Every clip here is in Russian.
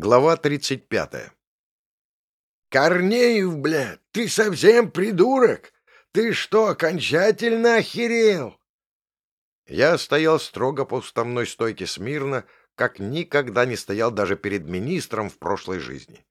Глава 35 «Корнеев, бля, ты совсем придурок! Ты что, окончательно охерел?» Я стоял строго по уставной стойке смирно, как никогда не стоял даже перед министром в прошлой жизни.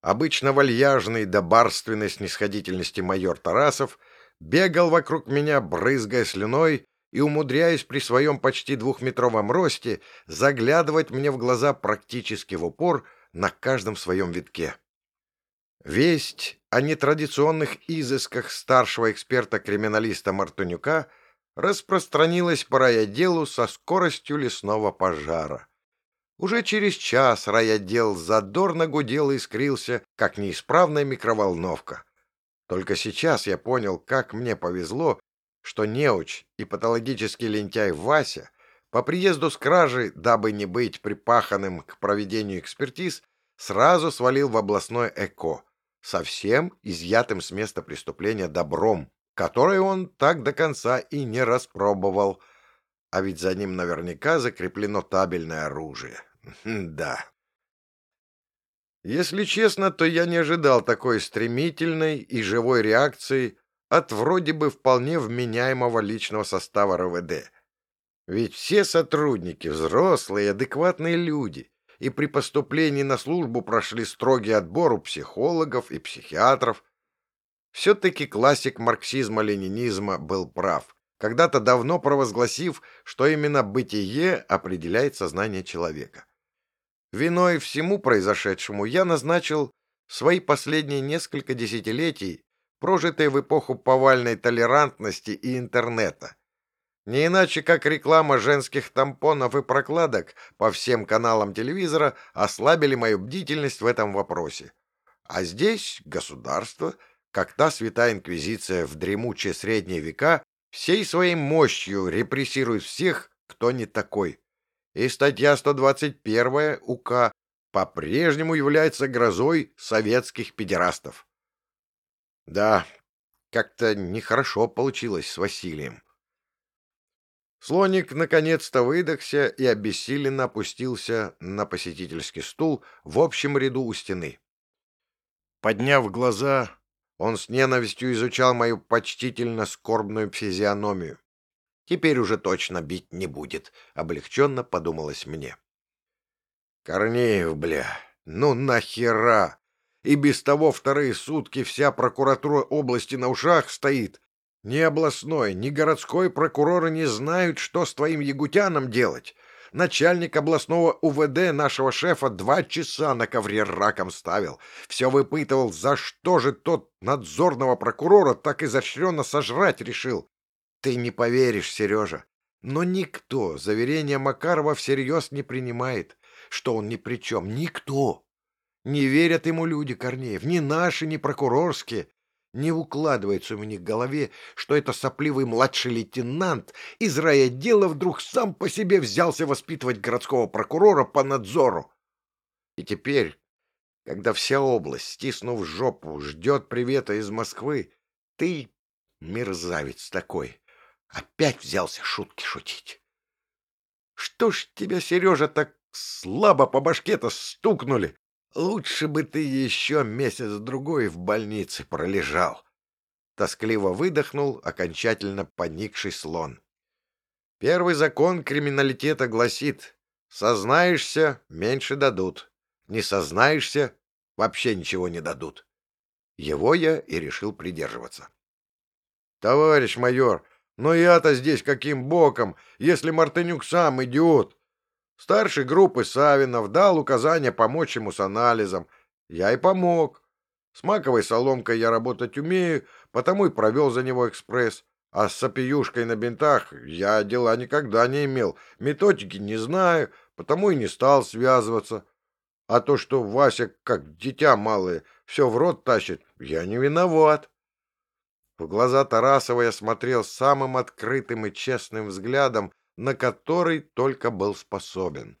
Обычно вальяжный до барственной снисходительности майор Тарасов бегал вокруг меня, брызгая слюной и умудряясь при своем почти двухметровом росте заглядывать мне в глаза практически в упор на каждом своем витке. Весть о нетрадиционных изысках старшего эксперта-криминалиста Мартынюка распространилась по райотделу со скоростью лесного пожара. Уже через час райотдел задорно гудел и искрился, как неисправная микроволновка. Только сейчас я понял, как мне повезло, что неуч и патологический лентяй Вася по приезду с кражи, дабы не быть припаханным к проведению экспертиз, сразу свалил в областной ЭКО, совсем изъятым с места преступления добром, которое он так до конца и не распробовал, а ведь за ним наверняка закреплено табельное оружие. Да. Если честно, то я не ожидал такой стремительной и живой реакции от вроде бы вполне вменяемого личного состава РВД. Ведь все сотрудники взрослые, адекватные люди, и при поступлении на службу прошли строгий отбор у психологов и психиатров. Все-таки классик марксизма-ленинизма был прав, когда-то давно провозгласив, что именно бытие определяет сознание человека. Виной всему произошедшему я назначил свои последние несколько десятилетий прожитые в эпоху повальной толерантности и интернета. Не иначе, как реклама женских тампонов и прокладок по всем каналам телевизора ослабили мою бдительность в этом вопросе. А здесь государство, как та святая инквизиция в дремучие средние века, всей своей мощью репрессирует всех, кто не такой. И статья 121 УК по-прежнему является грозой советских педерастов. Да, как-то нехорошо получилось с Василием. Слоник наконец-то выдохся и обессиленно опустился на посетительский стул в общем ряду у стены. Подняв глаза, он с ненавистью изучал мою почтительно скорбную физиономию. Теперь уже точно бить не будет, облегченно подумалось мне. Корнеев, бля, ну нахера? И без того вторые сутки вся прокуратура области на ушах стоит. Ни областной, ни городской прокуроры не знают, что с твоим ягутяном делать. Начальник областного УВД нашего шефа два часа на ковре раком ставил. Все выпытывал, за что же тот надзорного прокурора так изощренно сожрать решил. Ты не поверишь, Сережа, но никто заверение Макарова всерьез не принимает, что он ни при чем. Никто. Не верят ему люди, Корнеев, ни наши, ни прокурорские. Не укладывается у меня в голове, что это сопливый младший лейтенант из райотдела вдруг сам по себе взялся воспитывать городского прокурора по надзору. И теперь, когда вся область, стиснув жопу, ждет привета из Москвы, ты, мерзавец такой, опять взялся шутки шутить. Что ж тебя, Сережа, так слабо по башке-то стукнули? Лучше бы ты еще месяц-другой в больнице пролежал. Тоскливо выдохнул окончательно поникший слон. Первый закон криминалитета гласит, сознаешься — меньше дадут, не сознаешься — вообще ничего не дадут. Его я и решил придерживаться. Товарищ майор, но я-то здесь каким боком, если Мартынюк сам идиот? Старший группы Савинов дал указание помочь ему с анализом. Я и помог. С маковой соломкой я работать умею, потому и провел за него экспресс. А с сопиюшкой на бинтах я дела никогда не имел. Методики не знаю, потому и не стал связываться. А то, что Вася, как дитя малое, все в рот тащит, я не виноват. В глаза Тарасова я смотрел самым открытым и честным взглядом, на который только был способен.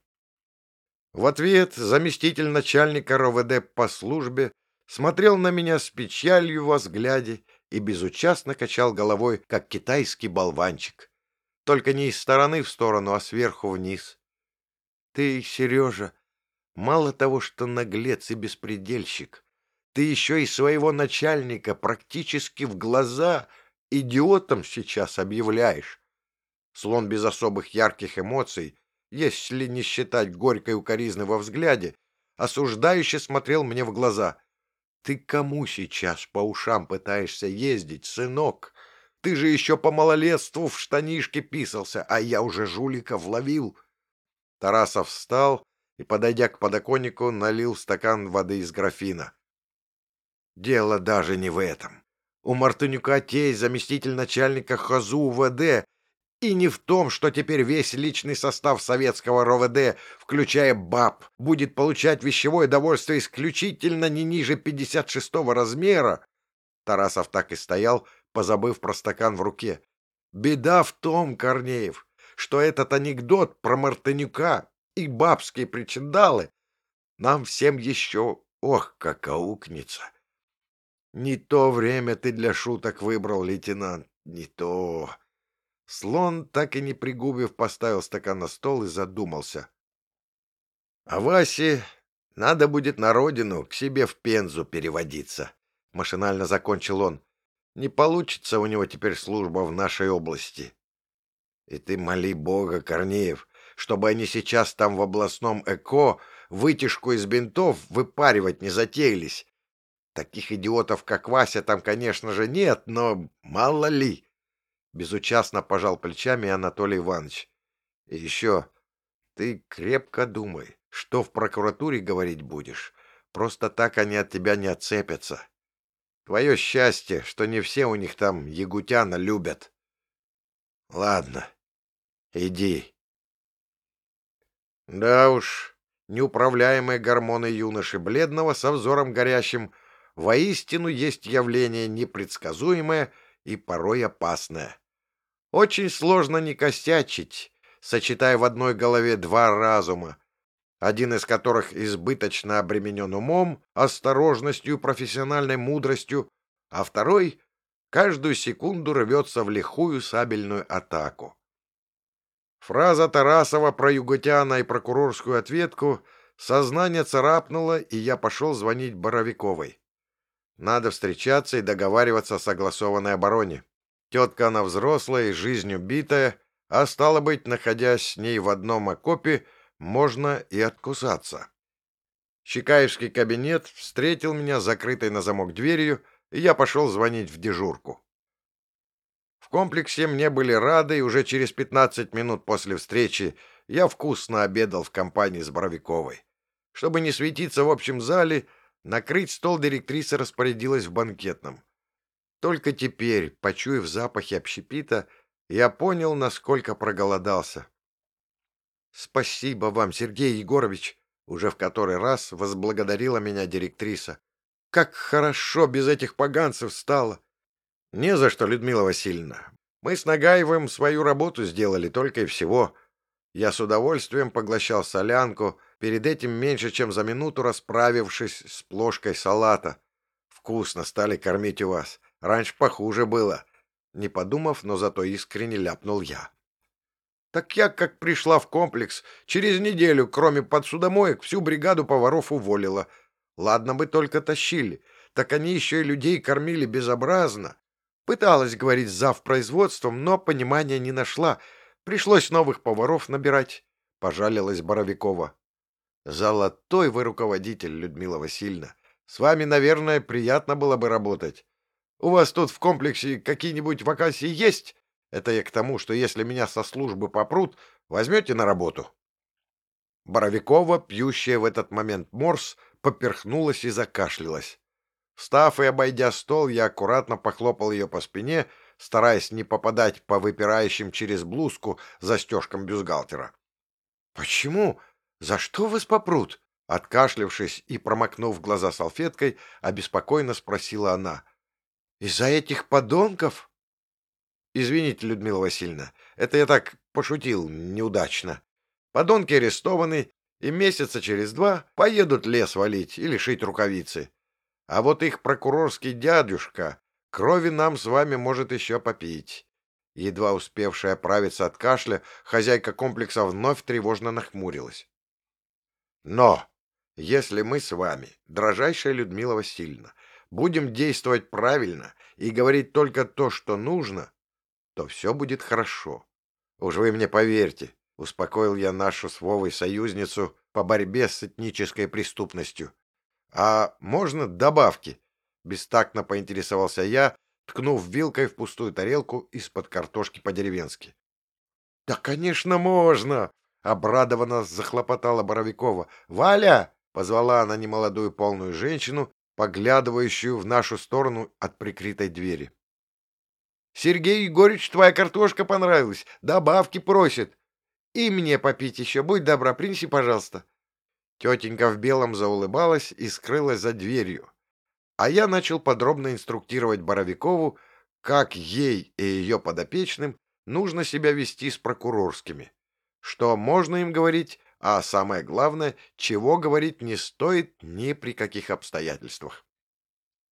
В ответ заместитель начальника РОВД по службе смотрел на меня с печалью во взгляде и безучастно качал головой, как китайский болванчик. Только не из стороны в сторону, а сверху вниз. — Ты, Сережа, Мало того, что наглец и беспредельщик, ты еще и своего начальника практически в глаза идиотом сейчас объявляешь. Слон без особых ярких эмоций, если не считать горькой укоризны во взгляде, осуждающе смотрел мне в глаза. «Ты кому сейчас по ушам пытаешься ездить, сынок? Ты же еще по малолетству в штанишке писался, а я уже жуликов ловил». Тарасов встал и, подойдя к подоконнику, налил стакан воды из графина. Дело даже не в этом. У Мартынюка тесть заместитель начальника ХАЗУ УВД, и не в том, что теперь весь личный состав советского РОВД, включая БАП, будет получать вещевое довольствие исключительно не ниже 56-го размера. Тарасов так и стоял, позабыв про стакан в руке. Беда в том, Корнеев, что этот анекдот про Мартынюка и бабские причиндалы нам всем еще, ох, как аукнется. Не то время ты для шуток выбрал, лейтенант, не то. Слон, так и не пригубив, поставил стакан на стол и задумался. А Васе надо будет на родину, к себе в Пензу переводиться. Машинально закончил он. Не получится у него теперь служба в нашей области. И ты моли Бога, Корнеев, чтобы они сейчас там в областном ЭКО вытяжку из бинтов выпаривать не затеялись, Таких идиотов, как Вася, там, конечно же, нет, но мало ли. Безучастно пожал плечами Анатолий Иванович. И еще, ты крепко думай, что в прокуратуре говорить будешь. Просто так они от тебя не отцепятся. Твое счастье, что не все у них там ягутяна любят. Ладно, иди. Да уж, неуправляемые гормоны юноши бледного со взором горящим воистину есть явление непредсказуемое и порой опасное. Очень сложно не костячить, сочетая в одной голове два разума, один из которых избыточно обременен умом, осторожностью, профессиональной мудростью, а второй каждую секунду рвется в лихую сабельную атаку. Фраза Тарасова про Юготяна и прокурорскую ответку сознание царапнуло, и я пошел звонить Боровиковой. Надо встречаться и договариваться о согласованной обороне. Тетка она взрослая и жизнью битая, а стало быть, находясь с ней в одном окопе, можно и откусаться. Щекаевский кабинет встретил меня закрытой на замок дверью, и я пошел звонить в дежурку. В комплексе мне были рады, и уже через 15 минут после встречи я вкусно обедал в компании с Боровиковой. Чтобы не светиться в общем зале, Накрыть стол директриса распорядилась в банкетном. Только теперь, почуяв запахи общепита, я понял, насколько проголодался. «Спасибо вам, Сергей Егорович!» Уже в который раз возблагодарила меня директриса. «Как хорошо без этих поганцев стало!» «Не за что, Людмила Васильевна. Мы с Нагаевым свою работу сделали только и всего. Я с удовольствием поглощал солянку, перед этим меньше чем за минуту расправившись с плошкой салата. Вкусно стали кормить у вас. Раньше похуже было. Не подумав, но зато искренне ляпнул я. Так я, как пришла в комплекс, через неделю, кроме подсудомоек, всю бригаду поваров уволила. Ладно бы только тащили, так они еще и людей кормили безобразно. Пыталась говорить зав производством, но понимания не нашла. Пришлось новых поваров набирать, — пожалилась Боровикова. Золотой вы руководитель, Людмила Васильевна. С вами, наверное, приятно было бы работать. У вас тут в комплексе какие-нибудь вакансии есть? Это я к тому, что если меня со службы попрут, возьмете на работу. Боровикова, пьющая в этот момент морс, поперхнулась и закашлялась. Встав и обойдя стол, я аккуратно похлопал ее по спине, стараясь не попадать по выпирающим через блузку застежкам бюстгальтера. — Почему? «За что вас попрут?» Откашлявшись и промокнув глаза салфеткой, обеспокоенно спросила она. «Из-за этих подонков?» «Извините, Людмила Васильевна, это я так пошутил неудачно. Подонки арестованы, и месяца через два поедут лес валить или шить рукавицы. А вот их прокурорский дядюшка крови нам с вами может еще попить». Едва успевшая оправиться от кашля, хозяйка комплекса вновь тревожно нахмурилась. Но Если мы с вами, дрожайшая Людмила Васильевна, будем действовать правильно и говорить только то, что нужно, то все будет хорошо. Уж вы мне поверьте, успокоил я нашу с Вовой союзницу по борьбе с этнической преступностью. А можно добавки? Бестактно поинтересовался я, ткнув вилкой в пустую тарелку из-под картошки по-деревенски. — Да, конечно, можно! — обрадованно захлопотала Боровикова. — Валя! — позвала она немолодую полную женщину, поглядывающую в нашу сторону от прикрытой двери. — Сергей Егорыч, твоя картошка понравилась, добавки просит. И мне попить еще, будь добра, принеси, пожалуйста. Тетенька в белом заулыбалась и скрылась за дверью. А я начал подробно инструктировать Боровикову, как ей и ее подопечным нужно себя вести с прокурорскими, что можно им говорить, а самое главное, чего говорить не стоит ни при каких обстоятельствах.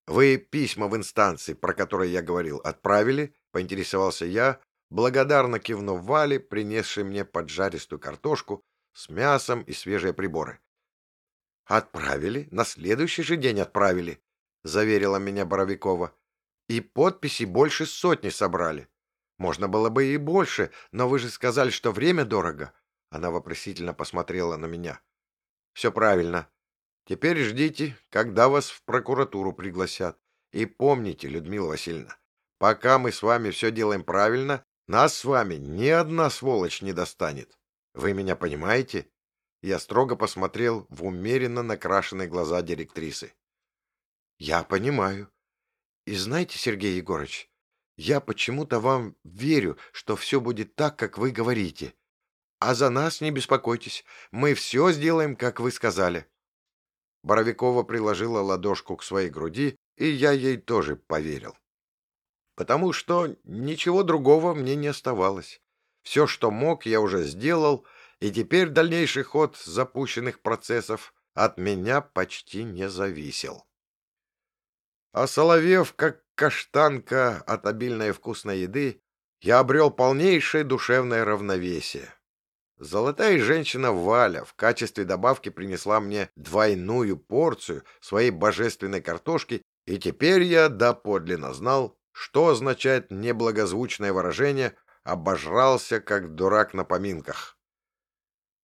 «Вы письма в инстанции, про которые я говорил, отправили?» — поинтересовался я, благодарно кивнув Вале, принесшей мне поджаристую картошку с мясом и свежие приборы. «Отправили, на следующий же день отправили», — заверила меня Боровикова. «И подписи больше сотни собрали. Можно было бы и больше, но вы же сказали, что время дорого». Она вопросительно посмотрела на меня. «Все правильно. Теперь ждите, когда вас в прокуратуру пригласят. И помните, Людмила Васильевна, пока мы с вами все делаем правильно, нас с вами ни одна сволочь не достанет. Вы меня понимаете?» Я строго посмотрел в умеренно накрашенные глаза директрисы. Я понимаю. И знаете, Сергей Егорович, я почему-то вам верю, что все будет так, как вы говорите. А за нас не беспокойтесь, мы все сделаем, как вы сказали. Боровикова приложила ладошку к своей груди, и я ей тоже поверил. Потому что ничего другого мне не оставалось. Все, что мог, я уже сделал, и теперь дальнейший ход запущенных процессов от меня почти не зависел. А соловев, как каштанка от обильной вкусной еды, я обрел полнейшее душевное равновесие. Золотая женщина Валя в качестве добавки принесла мне двойную порцию своей божественной картошки, и теперь я доподлинно знал, что означает неблагозвучное выражение «обожрался, как дурак на поминках».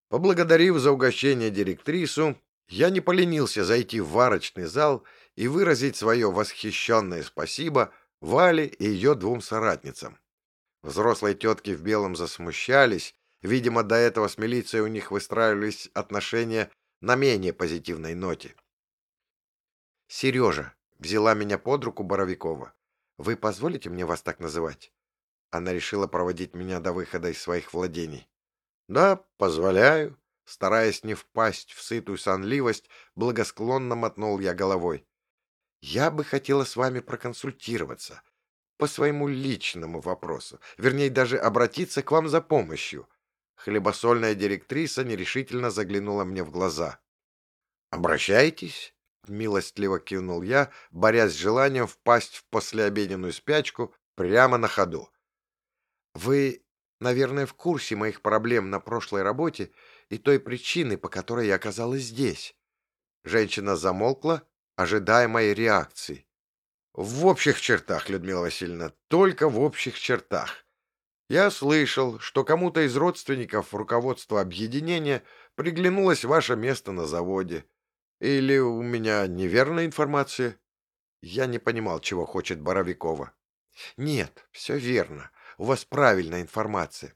Поблагодарив за угощение директрису, я не поленился зайти в варочный зал и выразить свое восхищенное спасибо Вале и ее двум соратницам. Взрослые тетки в белом засмущались, видимо, до этого с милицией у них выстраивались отношения на менее позитивной ноте. «Сережа», — взяла меня под руку Боровикова, — «вы позволите мне вас так называть?» Она решила проводить меня до выхода из своих владений. «Да, позволяю», Стараясь не впасть в сытую сонливость, благосклонно мотнул я головой. Я бы хотела с вами проконсультироваться по своему личному вопросу, вернее, даже обратиться к вам за помощью. Хлебосольная директриса нерешительно заглянула мне в глаза. «Обращайтесь», — милостливо кивнул я, борясь с желанием впасть в послеобеденную спячку прямо на ходу. «Вы, наверное, в курсе моих проблем на прошлой работе и той причины, по которой я оказалась здесь». Женщина замолкла, ожидая моей реакции. В общих чертах, Людмила Васильевна, только в общих чертах. Я слышал, что кому-то из родственников руководства объединения приглянулось ваше место на заводе. Или у меня неверная информация? Я не понимал, чего хочет Боровикова. Нет, все верно. У вас правильная информация.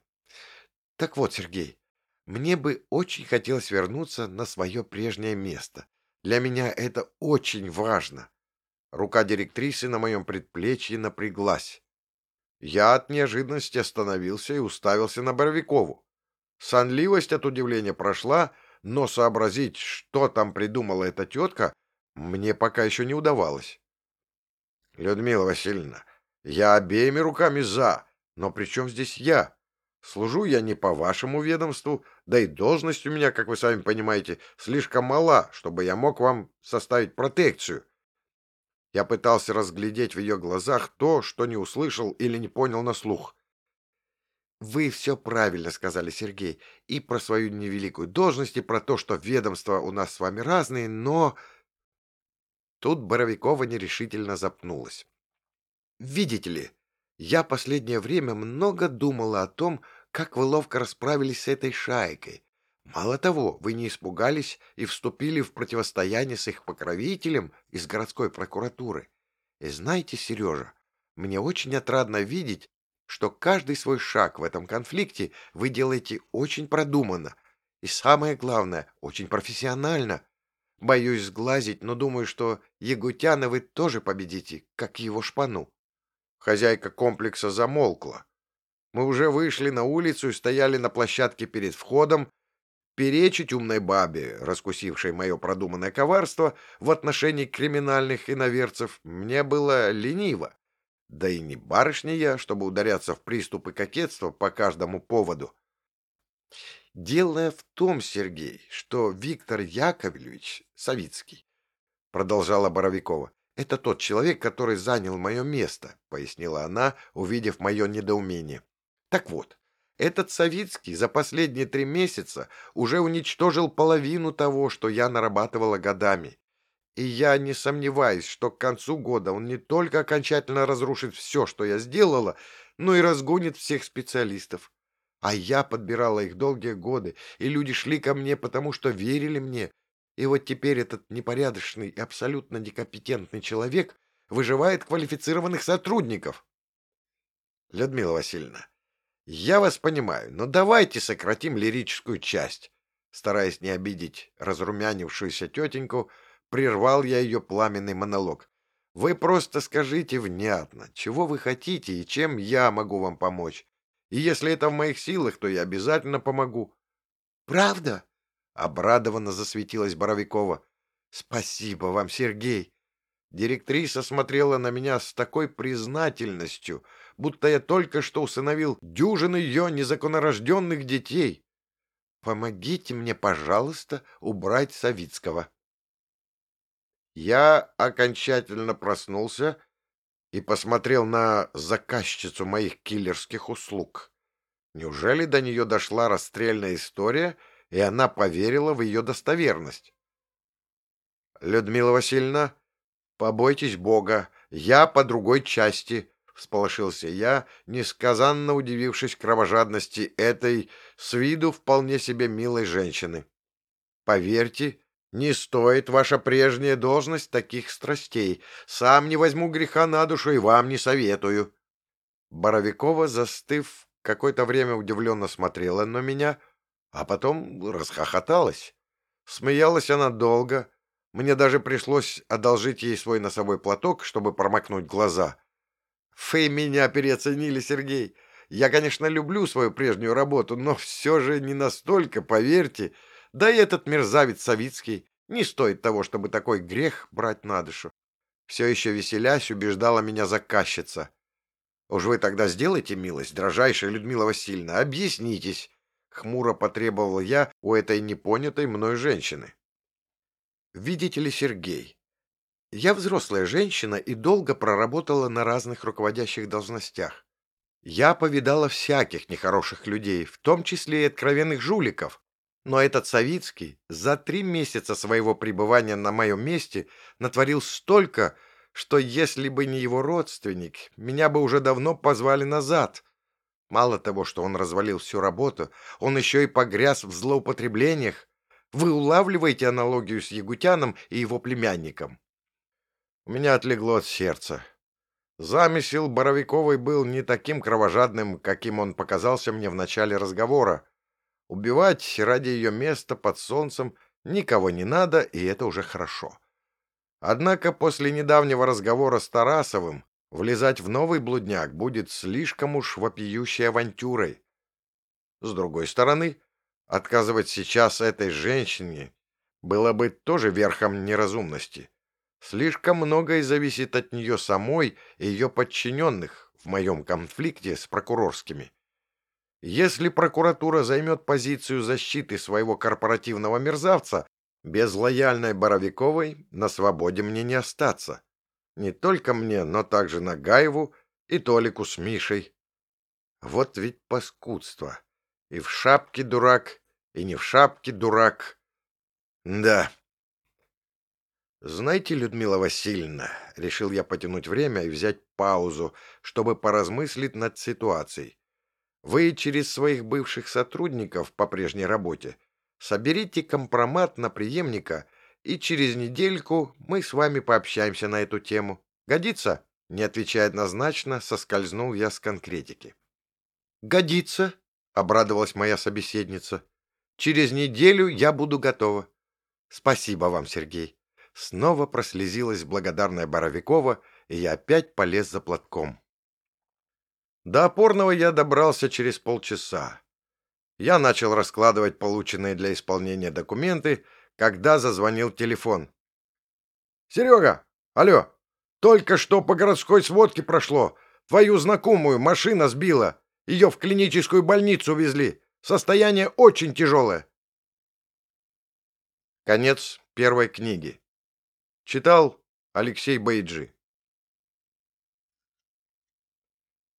Так вот, Сергей, мне бы очень хотелось вернуться на свое прежнее место. Для меня это очень важно. Рука директрисы на моем предплечье напряглась. Я от неожиданности остановился и уставился на Боровикову. Сонливость от удивления прошла, но сообразить, что там придумала эта тетка, мне пока еще не удавалось. — Людмила Васильевна, я обеими руками за, но при чем здесь я? Служу я не по вашему ведомству, да и должность у меня, как вы сами понимаете, слишком мала, чтобы я мог вам составить протекцию. Я пытался разглядеть в ее глазах то, что не услышал или не понял на слух. Вы все правильно сказали, Сергей, и про свою невеликую должность, и про то, что ведомства у нас с вами разные, но... Тут Боровикова нерешительно запнулась. Видите ли, я последнее время много думала о том, как вы ловко расправились с этой шайкой. Мало того, вы не испугались и вступили в противостояние с их покровителем из городской прокуратуры. И знаете, Сережа, мне очень отрадно видеть, что каждый свой шаг в этом конфликте вы делаете очень продуманно и, самое главное, очень профессионально. Боюсь сглазить, но думаю, что Ягутяна вы тоже победите, как его шпану. Хозяйка комплекса замолкла. Мы уже вышли на улицу и стояли на площадке перед входом. Перечить умной бабе, раскусившей мое продуманное коварство в отношении криминальных иноверцев, мне было лениво. Да и не барышня я, чтобы ударяться в приступы кокетства по каждому поводу. Дело в том, Сергей, что Виктор Яковлевич Савицкий, продолжала Боровикова, это тот человек, который занял мое место, пояснила она, увидев мое недоумение. Так вот, этот Савицкий за последние три месяца уже уничтожил половину того, что я нарабатывала годами. И я не сомневаюсь, что к концу года он не только окончательно разрушит все, что я сделала, но и разгонит всех специалистов. А я подбирала их долгие годы, и люди шли ко мне, потому что верили мне. И вот теперь этот непорядочный и абсолютно некомпетентный человек выживает квалифицированных сотрудников. Людмила Васильевна, я вас понимаю, но давайте сократим лирическую часть. Стараясь не обидеть разрумянившуюся тетеньку, прервал я ее пламенный монолог. Вы просто скажите внятно, чего вы хотите и чем я могу вам помочь. И если это в моих силах, то я обязательно помогу. Правда? Обрадованно засветилась Боровикова. Спасибо вам, Сергей. Директриса смотрела на меня с такой признательностью, будто я только что усыновил дюжины ее незаконнорожденных детей. Помогите мне, пожалуйста, убрать Савицкого. Я окончательно проснулся и посмотрел на заказчицу моих киллерских услуг. Неужели до нее дошла расстрельная история, и она поверила в ее достоверность? Людмила Васильевна, побойтесь Бога, я по другой части, — всполошился я, несказанно удивившись кровожадности этой с виду вполне себе милой женщины. Поверьте, не стоит ваша прежняя должность таких страстей. Сам не возьму греха на душу и вам не советую. Боровикова, застыв, какое-то время удивленно смотрела на меня, а потом расхохоталась. Смеялась она долго. Мне даже пришлось одолжить ей свой носовой платок, чтобы промокнуть глаза. Вы меня переоценили, Сергей. Я, конечно, люблю свою прежнюю работу, но все же не настолько, поверьте. Да и этот мерзавец Савицкий не стоит того, чтобы такой грех брать на душу. Все еще веселясь, убеждала меня заказчица. Уж вы тогда сделайте милость, дрожайшая Людмила Васильевна, объяснитесь. Хмуро потребовал я у этой непонятой мной женщины. Видите ли, Сергей, я взрослая женщина и долго проработала на разных руководящих должностях. Я повидала всяких нехороших людей, в том числе и откровенных жуликов, но этот Савицкий за три месяца своего пребывания на моем месте натворил столько, что если бы не его родственник, меня бы уже давно позвали назад. Мало того, что он развалил всю работу, он еще и погряз в злоупотреблениях. Вы улавливаете аналогию с Ягутяном и его племянником? У меня отлегло от сердца. Замысел Боровиковой был не таким кровожадным, каким он показался мне в начале разговора. Убивать ради ее места под солнцем никого не надо, и это уже хорошо. Однако после недавнего разговора с Тарасовым влезать в новый блудняк будет слишком уж вопиющей авантюрой. С другой стороны, отказывать сейчас этой женщине было бы тоже верхом неразумности. Слишком многое зависит от нее самой и ее подчиненных в моем конфликте с прокурорскими. Если прокуратура займет позицию защиты своего корпоративного мерзавца, без лояльной Боровиковой на свободе мне не остаться. Не только мне, но также Нагаеву и Толику с Мишей. Вот ведь паскудство. И в шапке дурак, и не в шапке дурак. Да. Знаете, Людмила Васильевна, решил я потянуть время и взять паузу, чтобы поразмыслить над ситуацией. Вы через своих бывших сотрудников по прежней работе соберите компромат на преемника, и через недельку мы с вами пообщаемся на эту тему. Годится? Не отвечая однозначно, соскользнул я с конкретики. «Годится», — обрадовалась моя собеседница. «Через неделю я буду готова». «Спасибо вам, Сергей». Снова прослезилась благодарная Боровикова, и я опять полез за платком. До опорного я добрался через полчаса. Я начал раскладывать полученные для исполнения документы, когда зазвонил телефон. «Серега! Алло! Только что по городской сводке прошло. Твою знакомую машина сбила. Ее в клиническую больницу везли. Состояние очень тяжелое. Конец первой книги. Читал Алексей Байджи.